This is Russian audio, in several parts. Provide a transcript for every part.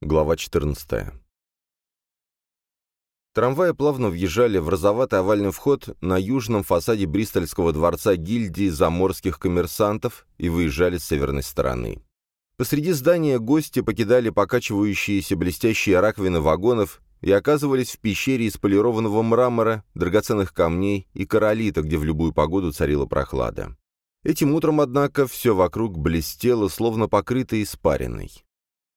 Глава 14. Трамваи плавно въезжали в розоватый овальный вход на южном фасаде Бристольского дворца гильдии заморских коммерсантов и выезжали с северной стороны. Посреди здания гости покидали покачивающиеся блестящие раковины вагонов и оказывались в пещере из полированного мрамора, драгоценных камней и королита, где в любую погоду царила прохлада. Этим утром, однако, все вокруг блестело, словно покрыто испариной.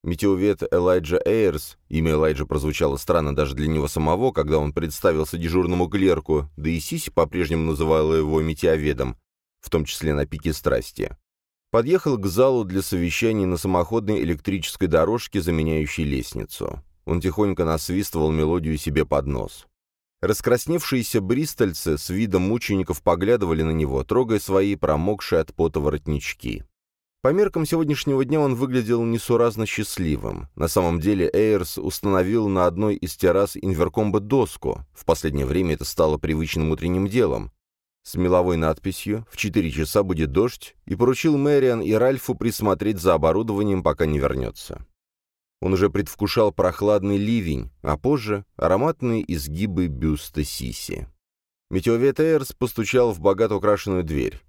Метеовед Элайджа Эйрс, имя Элайджа прозвучало странно даже для него самого, когда он представился дежурному клерку, да и Сиси по-прежнему называла его метеоведом, в том числе на пике страсти. Подъехал к залу для совещаний на самоходной электрической дорожке, заменяющей лестницу. Он тихонько насвистывал мелодию себе под нос. Раскрасневшиеся бристольцы с видом мучеников поглядывали на него, трогая свои промокшие от пота воротнички. По меркам сегодняшнего дня он выглядел несуразно счастливым. На самом деле Эйрс установил на одной из террас инверкомба доску. В последнее время это стало привычным утренним делом. С меловой надписью «В четыре часа будет дождь» и поручил Мэриан и Ральфу присмотреть за оборудованием, пока не вернется. Он уже предвкушал прохладный ливень, а позже — ароматные изгибы бюста Сиси. Метеовед Эйрс постучал в богато украшенную дверь.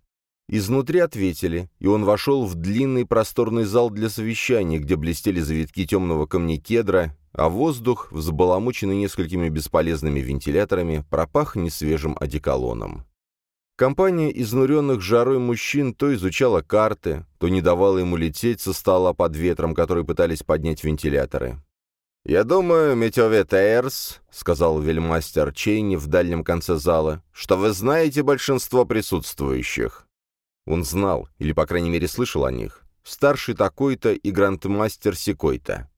Изнутри ответили, и он вошел в длинный просторный зал для совещаний, где блестели завитки темного камня кедра, а воздух, взбаламученный несколькими бесполезными вентиляторами, пропах несвежим одеколоном. Компания изнуренных жарой мужчин то изучала карты, то не давала ему лететь со стола под ветром, который пытались поднять вентиляторы. «Я думаю, Метеовет Эйрс», — сказал вельмастер Чейни в дальнем конце зала, — «что вы знаете большинство присутствующих». Он знал, или, по крайней мере, слышал о них. Старший такой-то и грандмастер секой-то.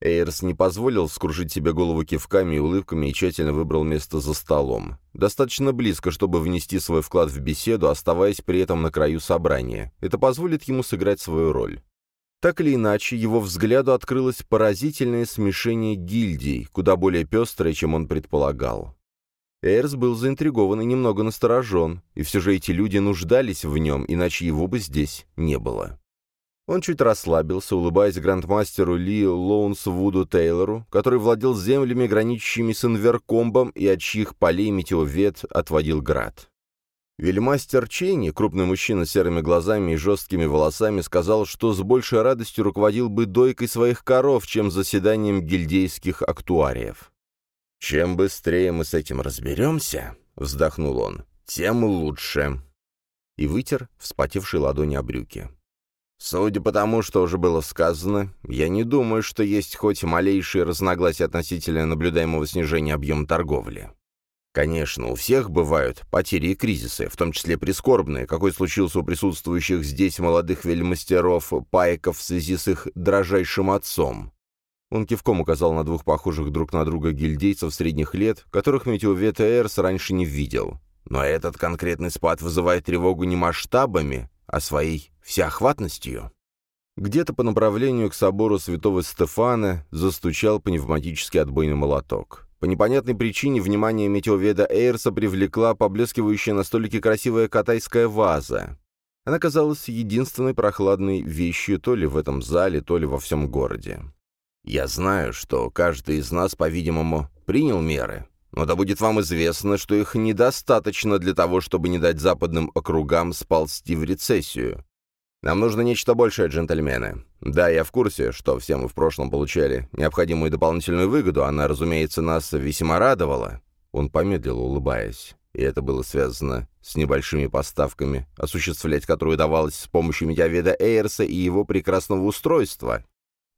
Эйрс не позволил скружить себе голову кивками и улыбками и тщательно выбрал место за столом. Достаточно близко, чтобы внести свой вклад в беседу, оставаясь при этом на краю собрания. Это позволит ему сыграть свою роль. Так или иначе, его взгляду открылось поразительное смешение гильдий, куда более пестрое, чем он предполагал. Эрс был заинтригован и немного насторожен, и все же эти люди нуждались в нем, иначе его бы здесь не было. Он чуть расслабился, улыбаясь грандмастеру Ли Лоунсвуду Тейлору, который владел землями, граничащими с Инверкомбом, и от чьих полей метеовед отводил град. Вельмастер Чейни, крупный мужчина с серыми глазами и жесткими волосами, сказал, что с большей радостью руководил бы дойкой своих коров, чем заседанием гильдейских актуариев. «Чем быстрее мы с этим разберемся», — вздохнул он, — «тем лучше». И вытер вспотевшие ладони о брюки. «Судя по тому, что уже было сказано, я не думаю, что есть хоть малейшие разногласия относительно наблюдаемого снижения объема торговли. Конечно, у всех бывают потери и кризисы, в том числе прискорбные, какой случился у присутствующих здесь молодых вельмастеров Пайков в связи с их дрожайшим отцом. Он кивком указал на двух похожих друг на друга гильдейцев средних лет, которых Метеовет Эрс раньше не видел. Но этот конкретный спад вызывает тревогу не масштабами, а своей всеохватностью. Где-то по направлению к собору святого Стефана застучал пневматический отбойный молоток. По непонятной причине внимание метеоведа Эйрса привлекла поблескивающая на столике красивая катайская ваза. Она казалась единственной прохладной вещью то ли в этом зале, то ли во всем городе. Я знаю, что каждый из нас, по-видимому, принял меры, но да будет вам известно, что их недостаточно для того, чтобы не дать западным округам сползти в рецессию. Нам нужно нечто большее, джентльмены. Да, я в курсе, что все мы в прошлом получали необходимую дополнительную выгоду, она, разумеется, нас весьма радовала. Он помедлил, улыбаясь. И это было связано с небольшими поставками, осуществлять которые удавалось с помощью медиаведа Эйрса и его прекрасного устройства,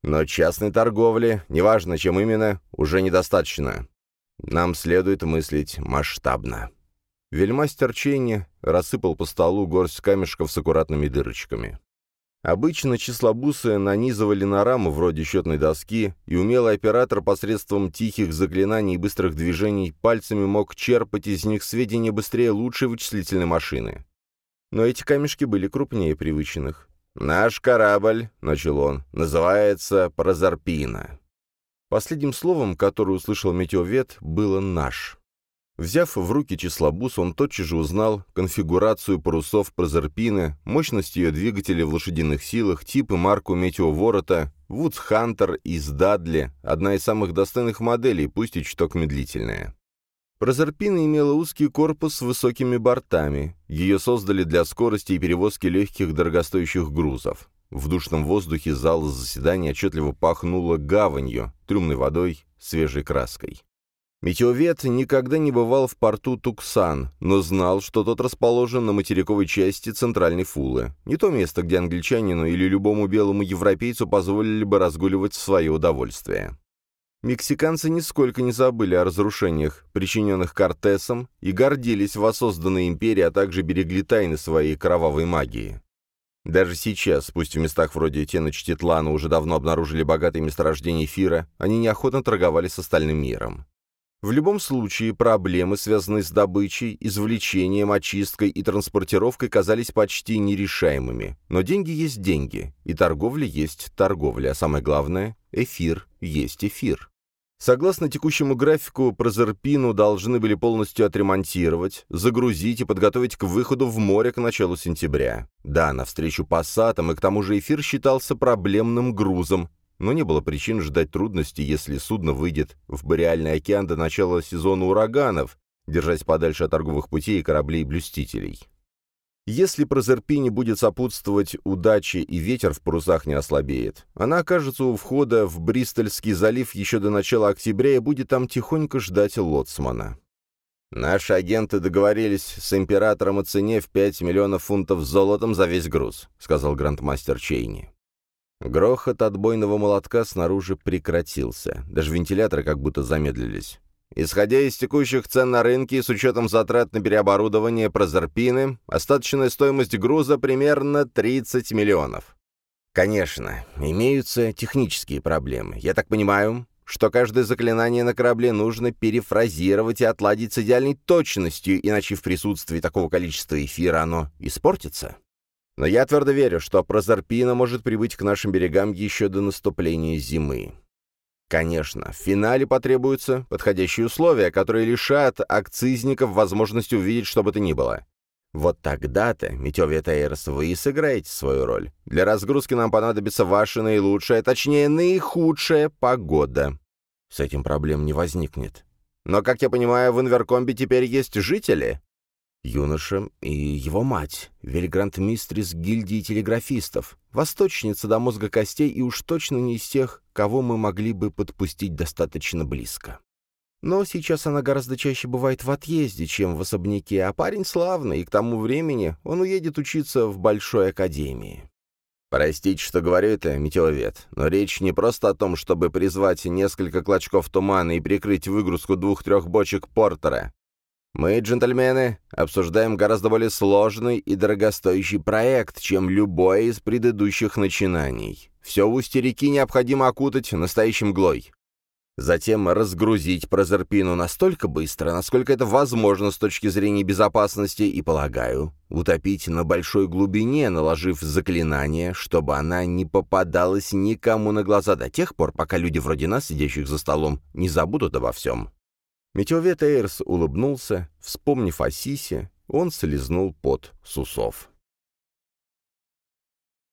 но частной торговли, неважно чем именно, уже недостаточно. Нам следует мыслить масштабно. Вельмастер Чейни рассыпал по столу горсть камешков с аккуратными дырочками. Обычно числобусы нанизывали на раму вроде счетной доски, и умелый оператор посредством тихих заклинаний и быстрых движений пальцами мог черпать из них сведения быстрее лучшей вычислительной машины. Но эти камешки были крупнее привычных. «Наш корабль», — начал он, — «называется Прозарпина». Последним словом, которое услышал метеовед, было «наш». Взяв в руки числобус, он тотчас же узнал конфигурацию парусов Прозерпины, мощность ее двигателя в лошадиных силах, тип и марку метеоворота, Вудс Хантер из Дадли, одна из самых достойных моделей, пусть и чуток медлительная. Прозерпина имела узкий корпус с высокими бортами. Ее создали для скорости и перевозки легких дорогостоящих грузов. В душном воздухе зала заседания отчетливо пахнуло гаванью, трюмной водой, свежей краской. Метеовед никогда не бывал в порту Туксан, но знал, что тот расположен на материковой части центральной Фулы. Не то место, где англичанину или любому белому европейцу позволили бы разгуливать в свое удовольствие. Мексиканцы нисколько не забыли о разрушениях, причиненных Кортесом, и гордились воссозданной империей, а также берегли тайны своей кровавой магии. Даже сейчас, пусть в местах вроде Теночтитлана уже давно обнаружили богатые месторождения эфира, они неохотно торговали с остальным миром. В любом случае, проблемы, связанные с добычей, извлечением, очисткой и транспортировкой, казались почти нерешаемыми. Но деньги есть деньги, и торговля есть торговля, а самое главное — эфир есть эфир. Согласно текущему графику, Прозерпину должны были полностью отремонтировать, загрузить и подготовить к выходу в море к началу сентября. Да, навстречу пассатам, и к тому же эфир считался проблемным грузом, но не было причин ждать трудностей, если судно выйдет в Бореальный океан до начала сезона ураганов, держась подальше от торговых путей и кораблей-блюстителей. Если Прозерпине будет сопутствовать удача и ветер в парусах не ослабеет, она окажется у входа в Бристольский залив еще до начала октября и будет там тихонько ждать лоцмана. «Наши агенты договорились с императором о цене в 5 миллионов фунтов золотом за весь груз», — сказал грандмастер Чейни. Грохот отбойного молотка снаружи прекратился. Даже вентиляторы как будто замедлились. Исходя из текущих цен на рынке и с учетом затрат на переоборудование Прозерпины, остаточная стоимость груза примерно 30 миллионов. Конечно, имеются технические проблемы. Я так понимаю, что каждое заклинание на корабле нужно перефразировать и отладить с идеальной точностью, иначе в присутствии такого количества эфира оно испортится. Но я твердо верю, что Прозорпина может прибыть к нашим берегам еще до наступления зимы. Конечно, в финале потребуются подходящие условия, которые лишат акцизников возможности увидеть что бы то ни было. Вот тогда-то, Метеовет Эйрс, вы и сыграете свою роль. Для разгрузки нам понадобится ваша наилучшая, точнее, наихудшая погода. С этим проблем не возникнет. Но, как я понимаю, в Инверкомбе теперь есть жители? Юноша и его мать, вельгранд-мистрис гильдии телеграфистов, восточница до мозга костей и уж точно не из тех, кого мы могли бы подпустить достаточно близко. Но сейчас она гораздо чаще бывает в отъезде, чем в особняке, а парень славный, и к тому времени он уедет учиться в большой академии. Простите, что говорю это, метеовед, но речь не просто о том, чтобы призвать несколько клочков тумана и прикрыть выгрузку двух-трех бочек портера. Мы, джентльмены, обсуждаем гораздо более сложный и дорогостоящий проект, чем любое из предыдущих начинаний. Все в устье реки необходимо окутать настоящим глой. Затем разгрузить прозерпину настолько быстро, насколько это возможно с точки зрения безопасности, и, полагаю, утопить на большой глубине, наложив заклинание, чтобы она не попадалась никому на глаза до тех пор, пока люди вроде нас, сидящих за столом, не забудут обо всем. Метеовет Эйрс улыбнулся, вспомнив о Сисе, он слезнул пот с усов.